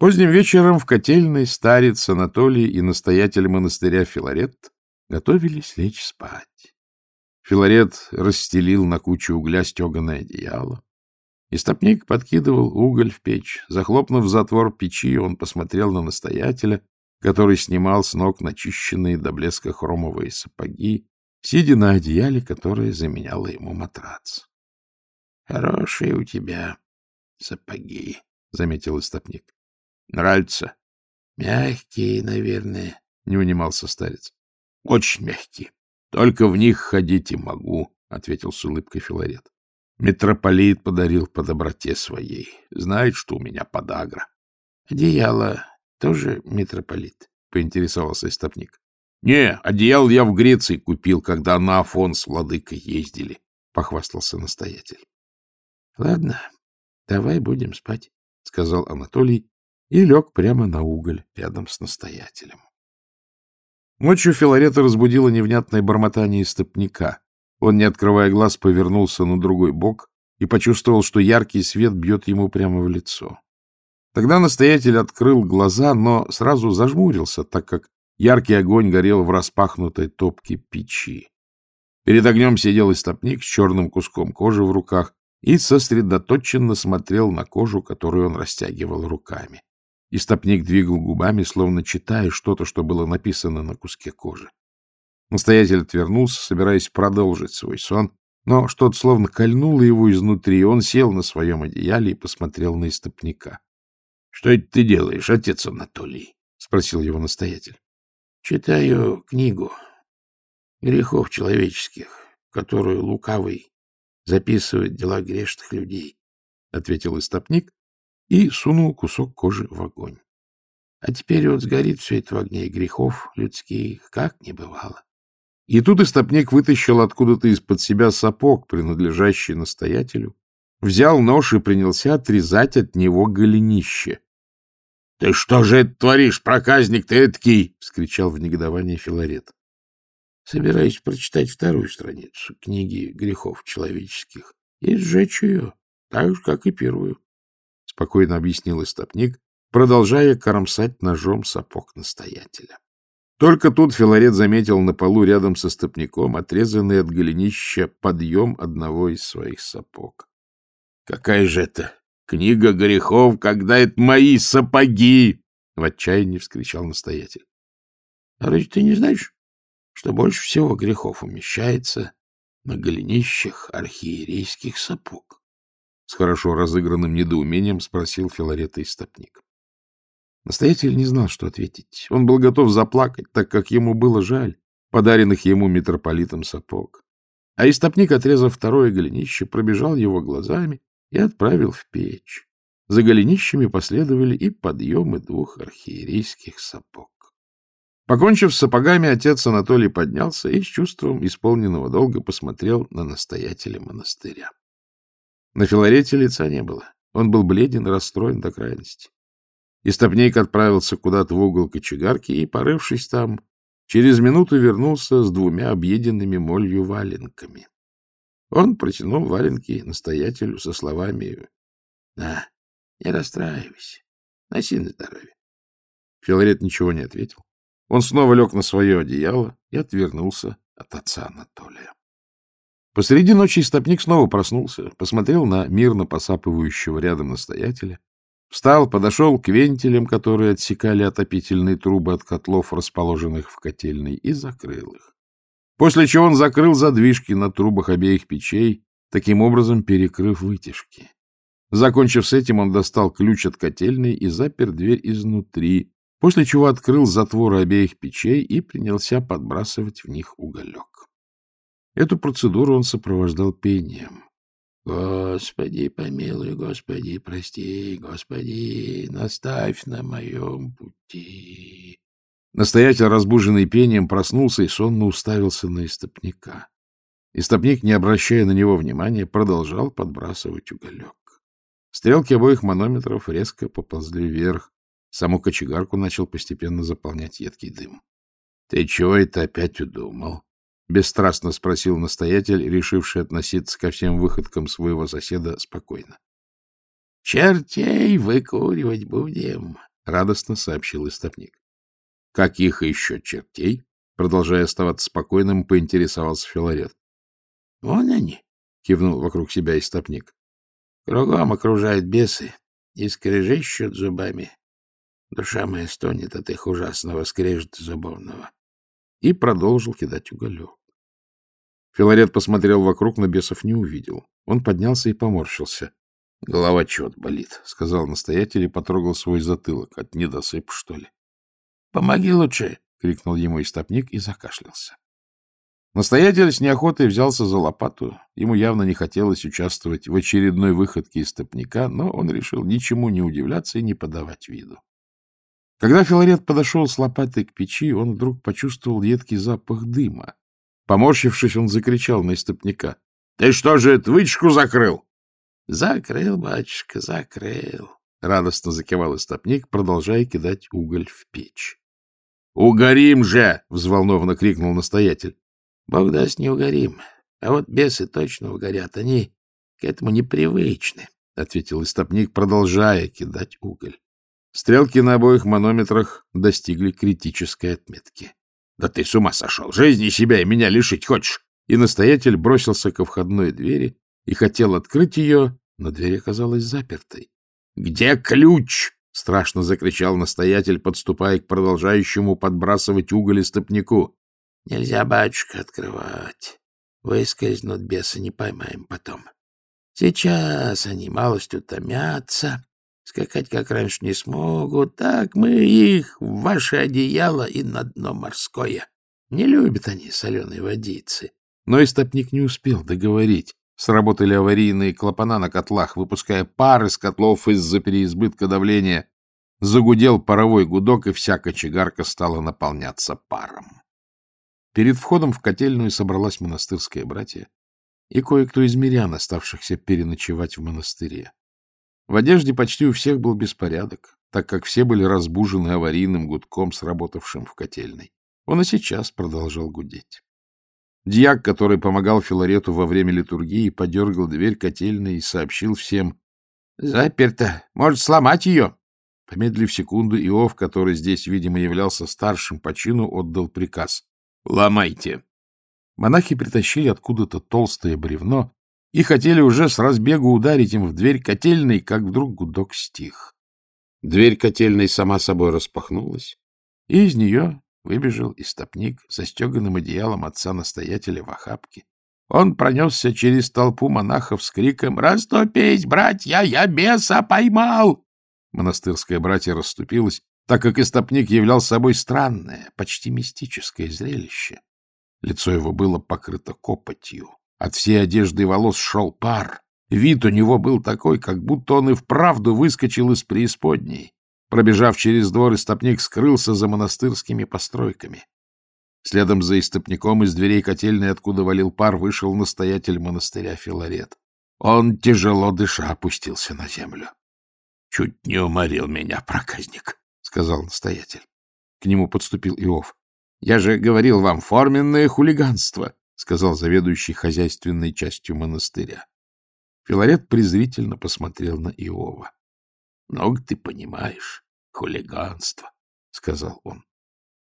Поздним вечером в котельной старец Анатолий и настоятель монастыря Филарет готовились лечь спать. Филарет расстелил на кучу угля стеганое одеяло. Истопник подкидывал уголь в печь. Захлопнув затвор печи, он посмотрел на настоятеля, который снимал с ног начищенные до блеска хромовые сапоги, сидя на одеяле, которое заменяло ему матрац. — Хорошие у тебя сапоги, — заметил истопник. — Нравится? — Мягкие, наверное, — не унимался старец. — Очень мягкие. Только в них ходить и могу, — ответил с улыбкой Филарет. Митрополит подарил по доброте своей. Знает, что у меня подагра. — Одеяло тоже митрополит? — поинтересовался истопник. — Не, одеяло я в Греции купил, когда на Афон с владыкой ездили, — похвастался настоятель. — Ладно, давай будем спать, — сказал Анатолий и лег прямо на уголь рядом с настоятелем. Ночью Филарета разбудило невнятное бормотание истопника. Он, не открывая глаз, повернулся на другой бок и почувствовал, что яркий свет бьет ему прямо в лицо. Тогда настоятель открыл глаза, но сразу зажмурился, так как яркий огонь горел в распахнутой топке печи. Перед огнем сидел истопник с черным куском кожи в руках и сосредоточенно смотрел на кожу, которую он растягивал руками. Истопник двигал губами, словно читая что-то, что было написано на куске кожи. Настоятель отвернулся, собираясь продолжить свой сон, но что-то словно кольнуло его изнутри, он сел на своем одеяле и посмотрел на истопника. — Что это ты делаешь, отец Анатолий? — спросил его настоятель. — Читаю книгу грехов человеческих, которую лукавый записывает дела грешных людей, — ответил истопник и сунул кусок кожи в огонь. А теперь вот сгорит все это в огне грехов людских, как не бывало. И тут истопник вытащил откуда-то из-под себя сапог, принадлежащий настоятелю, взял нож и принялся отрезать от него голенище. — Ты что же это творишь, проказник ты эткий? — вскричал в негодовании Филарет. — Собираюсь прочитать вторую страницу книги грехов человеческих и сжечь ее, так же, как и первую, — спокойно объяснил истопник, продолжая кромсать ножом сапог настоятеля. Только тут Филарет заметил на полу рядом со стопником отрезанный от голенища подъем одного из своих сапог. Какая же это книга грехов, когда это мои сапоги? В отчаянии вскричал настоятель. А разве ты не знаешь, что больше всего грехов умещается на голенищах архиерейских сапог? С хорошо разыгранным недоумением спросил Филарета истопник. Настоятель не знал, что ответить. Он был готов заплакать, так как ему было жаль подаренных ему митрополитом сапог. А истопник, отрезав второе голенище, пробежал его глазами и отправил в печь. За голенищами последовали и подъемы двух архиерейских сапог. Покончив с сапогами, отец Анатолий поднялся и с чувством исполненного долга посмотрел на настоятеля монастыря. На Филарете лица не было. Он был бледен и расстроен до крайности. Истопник отправился куда-то в угол кочегарки и, порывшись там, через минуту вернулся с двумя объеденными молью валенками. Он протянул валенки настоятелю со словами «На, не расстраивайся, носи на здоровье». Филарет ничего не ответил. Он снова лег на свое одеяло и отвернулся от отца Анатолия. Посреди ночи истопник снова проснулся, посмотрел на мирно посапывающего рядом настоятеля, встал, подошел к вентилям, которые отсекали отопительные трубы от котлов, расположенных в котельной, и закрыл их после чего он закрыл задвижки на трубах обеих печей, таким образом перекрыв вытяжки. Закончив с этим, он достал ключ от котельной и запер дверь изнутри, после чего открыл затворы обеих печей и принялся подбрасывать в них уголек. Эту процедуру он сопровождал пением. «Господи, помилуй, Господи, прости, Господи, наставь на моем пути». Настоятель, разбуженный пением, проснулся и сонно уставился на истопника. Истопник, не обращая на него внимания, продолжал подбрасывать уголек. Стрелки обоих манометров резко поползли вверх. Саму кочегарку начал постепенно заполнять едкий дым. — Ты чего это опять удумал? — бесстрастно спросил настоятель, решивший относиться ко всем выходкам своего соседа спокойно. — Чертей выкуривать будем, — радостно сообщил истопник. — Каких еще чертей? — продолжая оставаться спокойным, поинтересовался Филарет. — Вон они, — кивнул вокруг себя истопник. — Кругом окружают бесы и скрежещут зубами. Душа моя стонет от их ужасного скрежета зубовного. И продолжил кидать уголек. Филарет посмотрел вокруг, но бесов не увидел. Он поднялся и поморщился. — Голова чет болит, — сказал настоятель и потрогал свой затылок. От недосып, что ли? — Помоги лучше! — крикнул ему истопник и закашлялся. Настоятель с неохотой взялся за лопату. Ему явно не хотелось участвовать в очередной выходке истопника, но он решил ничему не удивляться и не подавать виду. Когда Филарет подошел с лопатой к печи, он вдруг почувствовал едкий запах дыма. Поморщившись, он закричал на истопника. — Ты что же эту вытяжку закрыл? — Закрыл, батюшка, закрыл. Радостно закивал истопник, продолжая кидать уголь в печь. — Угорим же! — взволнованно крикнул настоятель. — Бог даст, не угорим. А вот бесы точно угорят. Они к этому непривычны, — ответил истопник, продолжая кидать уголь. Стрелки на обоих манометрах достигли критической отметки. Да ты с ума сошел! Жизни себя и меня лишить хочешь! И настоятель бросился ко входной двери и хотел открыть ее, но дверь оказалась запертой. — Где ключ? — страшно закричал настоятель, подступая к продолжающему подбрасывать уголь стопнику. — Нельзя, батюшка, открывать. Выскользнут бесы, не поймаем потом. Сейчас они малость утомятся, Скакать, как раньше, не смогут. Так мы их в ваше одеяло и на дно морское. Не любят они соленой водицы. Но истопник не успел договорить. Сработали аварийные клапана на котлах, выпуская пар из котлов из-за переизбытка давления. Загудел паровой гудок, и вся кочегарка стала наполняться паром. Перед входом в котельную собралась монастырская братья и кое-кто из мирян, оставшихся переночевать в монастыре. В одежде почти у всех был беспорядок, так как все были разбужены аварийным гудком, сработавшим в котельной. Он и сейчас продолжал гудеть. Дьяк, который помогал Филарету во время литургии, подергал дверь котельной и сообщил всем «Заперто! Может, сломать ее?» Помедлив секунду, Иов, который здесь, видимо, являлся старшим по чину, отдал приказ «Ломайте!». Монахи притащили откуда-то толстое бревно и хотели уже с разбегу ударить им в дверь котельной, как вдруг гудок стих. Дверь котельной сама собой распахнулась, и из нее выбежал истопник со стеганым одеялом отца-настоятеля в охапке. Он пронесся через толпу монахов с криком «Раступись, братья, я беса поймал!» Монастырское братья расступилось, так как истопник являл собой странное, почти мистическое зрелище. Лицо его было покрыто копотью. От всей одежды и волос шел пар. Вид у него был такой, как будто он и вправду выскочил из преисподней. Пробежав через двор, истопник скрылся за монастырскими постройками. Следом за истопником из дверей котельной, откуда валил пар, вышел настоятель монастыря Филарет. Он, тяжело дыша, опустился на землю. — Чуть не уморил меня, проказник, — сказал настоятель. К нему подступил Иов. — Я же говорил вам, форменное хулиганство сказал заведующий хозяйственной частью монастыря. Филарет презрительно посмотрел на Иова. — Много ты понимаешь, хулиганство, — сказал он.